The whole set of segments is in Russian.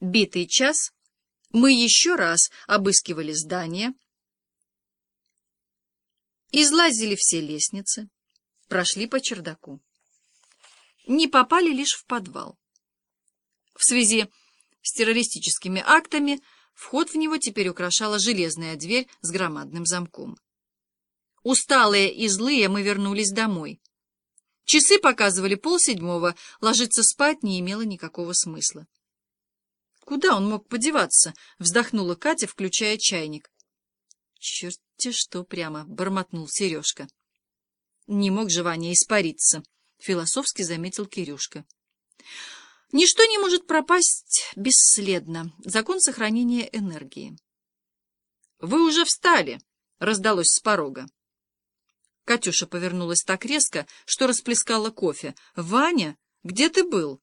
Битый час мы еще раз обыскивали здание, излазили все лестницы, прошли по чердаку. Не попали лишь в подвал. В связи с террористическими актами вход в него теперь украшала железная дверь с громадным замком. Усталые и злые мы вернулись домой. Часы показывали полседьмого, ложиться спать не имело никакого смысла. Куда он мог подеваться? Вздохнула Катя, включая чайник. Черт-те что прямо, бормотнул Сережка. Не мог же Ваня испариться, философски заметил Кирюшка. Ничто не может пропасть бесследно. Закон сохранения энергии. Вы уже встали, раздалось с порога. Катюша повернулась так резко, что расплескала кофе. «Ваня, где ты был?»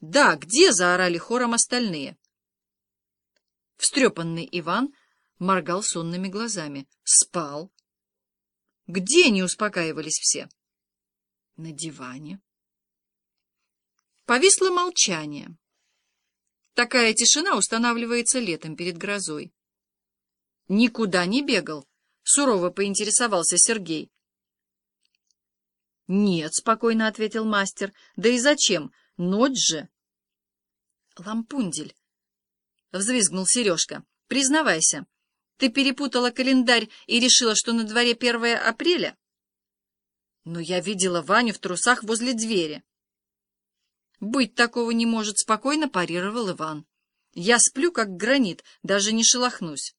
«Да, где?» — заорали хором остальные. Встрепанный Иван моргал сонными глазами. «Спал». «Где?» — не успокаивались все. «На диване». Повисло молчание. Такая тишина устанавливается летом перед грозой. «Никуда не бегал», — сурово поинтересовался Сергей. «Нет», — спокойно ответил мастер. «Да и зачем? Ночь же!» «Лампундель!» — взвизгнул Сережка. «Признавайся, ты перепутала календарь и решила, что на дворе первое апреля?» «Но я видела Ваню в трусах возле двери». «Быть такого не может», — спокойно парировал Иван. «Я сплю, как гранит, даже не шелохнусь».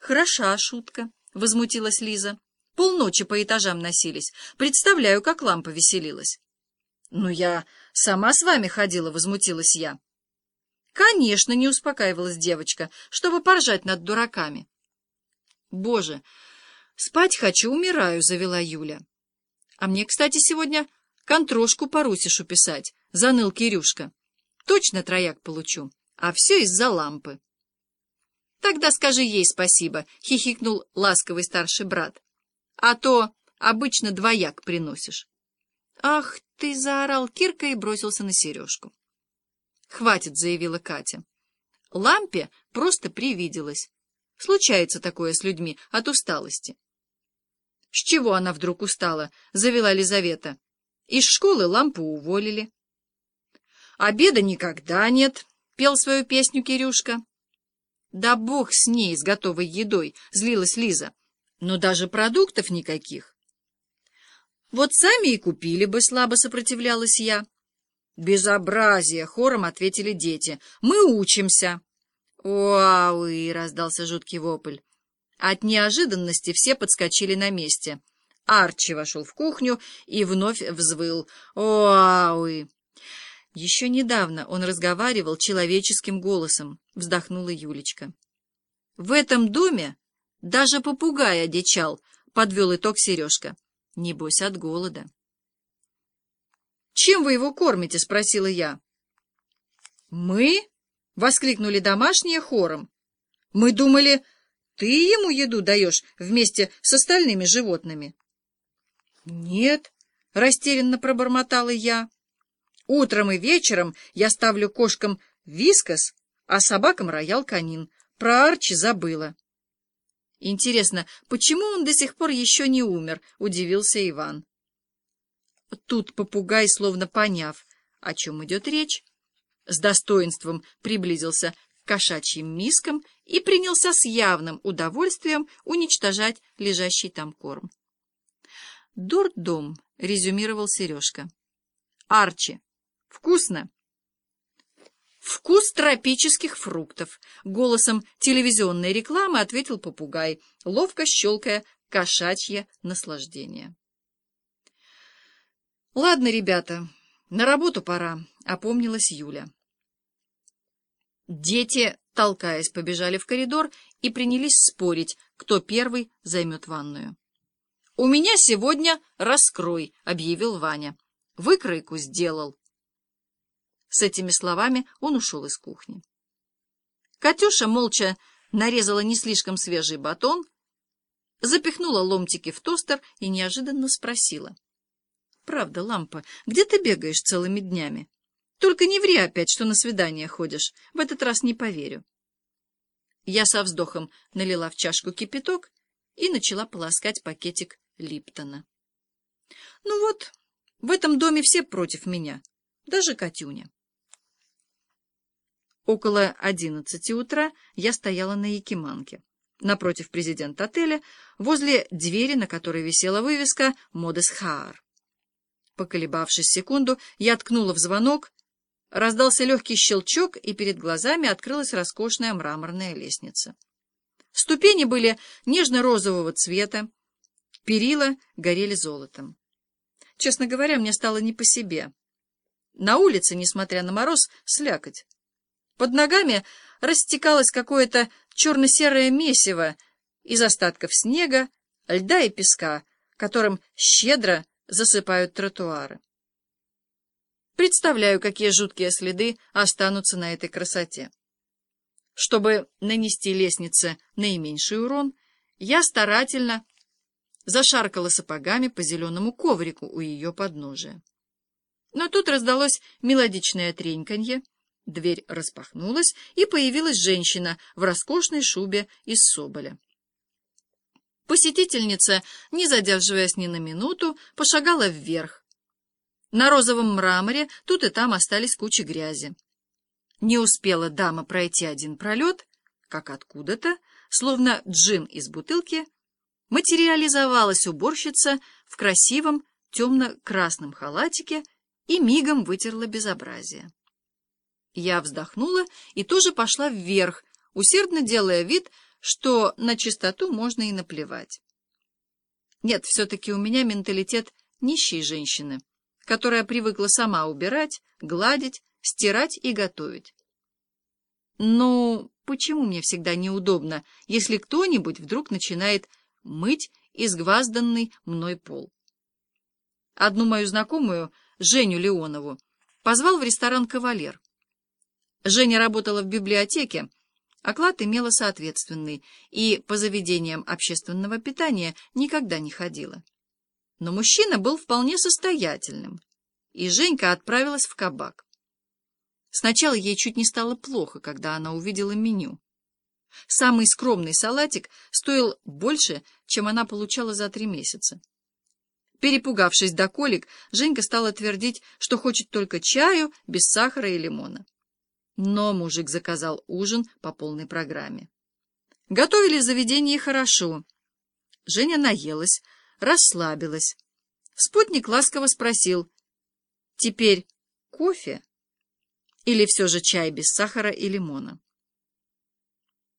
«Хороша шутка», — возмутилась Лиза. Полночи по этажам носились. Представляю, как лампа веселилась. — Ну, я сама с вами ходила, — возмутилась я. — Конечно, не успокаивалась девочка, чтобы поржать над дураками. — Боже, спать хочу, умираю, — завела Юля. — А мне, кстати, сегодня контрошку по Русишу писать, — заныл Кирюшка. — Точно трояк получу, а все из-за лампы. — Тогда скажи ей спасибо, — хихикнул ласковый старший брат а то обычно двояк приносишь. Ах ты, заорал Кирка и бросился на сережку. Хватит, заявила Катя. Лампе просто привиделось. Случается такое с людьми от усталости. С чего она вдруг устала? Завела Лизавета. Из школы лампу уволили. Обеда никогда нет, пел свою песню Кирюшка. Да бог с ней, с готовой едой, злилась Лиза но даже продуктов никаких. Вот сами и купили бы, слабо сопротивлялась я. Безобразие, хором ответили дети. Мы учимся. Уауи, раздался жуткий вопль. От неожиданности все подскочили на месте. Арчи вошел в кухню и вновь взвыл. Уауи. Еще недавно он разговаривал человеческим голосом, вздохнула Юлечка. В этом доме даже попугай одичал, — подвел итог Сережка. Небось, от голода. — Чем вы его кормите? — спросила я. — Мы? — воскликнули домашние хором. — Мы думали, ты ему еду даешь вместе с остальными животными. — Нет, — растерянно пробормотала я. Утром и вечером я ставлю кошкам вискос, а собакам роял канин. Про Арчи забыла. Интересно, почему он до сих пор еще не умер? — удивился Иван. Тут попугай, словно поняв, о чем идет речь, с достоинством приблизился к кошачьим мискам и принялся с явным удовольствием уничтожать лежащий там корм. «Дурдом», — резюмировал Сережка. «Арчи, вкусно?» «Вкус тропических фруктов», — голосом телевизионной рекламы ответил попугай, ловко щелкая кошачье наслаждение. «Ладно, ребята, на работу пора», — опомнилась Юля. Дети, толкаясь, побежали в коридор и принялись спорить, кто первый займет ванную. «У меня сегодня раскрой», — объявил Ваня. «Выкройку сделал». С этими словами он ушел из кухни. Катюша молча нарезала не слишком свежий батон, запихнула ломтики в тостер и неожиданно спросила. — Правда, лампа, где ты бегаешь целыми днями? Только не ври опять, что на свидание ходишь. В этот раз не поверю. Я со вздохом налила в чашку кипяток и начала полоскать пакетик Липтона. Ну вот, в этом доме все против меня, даже Катюня. Около одиннадцати утра я стояла на Якиманке, напротив президента отеля, возле двери, на которой висела вывеска «Модес Хаар». Поколебавшись секунду, я ткнула в звонок, раздался легкий щелчок, и перед глазами открылась роскошная мраморная лестница. Ступени были нежно-розового цвета, перила горели золотом. Честно говоря, мне стало не по себе. На улице, несмотря на мороз, слякоть. Под ногами растекалось какое-то черно-серое месиво из остатков снега, льда и песка, которым щедро засыпают тротуары. Представляю, какие жуткие следы останутся на этой красоте. Чтобы нанести лестнице наименьший урон, я старательно зашаркала сапогами по зеленому коврику у ее подножия. Но тут раздалось мелодичное треньканье, дверь распахнулась, и появилась женщина в роскошной шубе из соболя. Посетительница, не задерживаясь ни на минуту, пошагала вверх. На розовом мраморе тут и там остались кучи грязи. Не успела дама пройти один пролет, как откуда-то, словно джин из бутылки, материализовалась уборщица в красивом темно-красном халатике и мигом вытерла безобразие. Я вздохнула и тоже пошла вверх, усердно делая вид, что на чистоту можно и наплевать. Нет, все-таки у меня менталитет нищей женщины, которая привыкла сама убирать, гладить, стирать и готовить. Ну, почему мне всегда неудобно, если кто-нибудь вдруг начинает мыть изгвазданный мной пол? Одну мою знакомую, Женю Леонову, позвал в ресторан «Кавалер». Женя работала в библиотеке, Оклад имела соответственный и по заведениям общественного питания никогда не ходила. Но мужчина был вполне состоятельным, и Женька отправилась в кабак. Сначала ей чуть не стало плохо, когда она увидела меню. Самый скромный салатик стоил больше, чем она получала за три месяца. Перепугавшись до колик, Женька стала твердить, что хочет только чаю без сахара и лимона. Но мужик заказал ужин по полной программе. Готовили заведение хорошо. Женя наелась, расслабилась. Спутник ласково спросил, «Теперь кофе или все же чай без сахара и лимона?»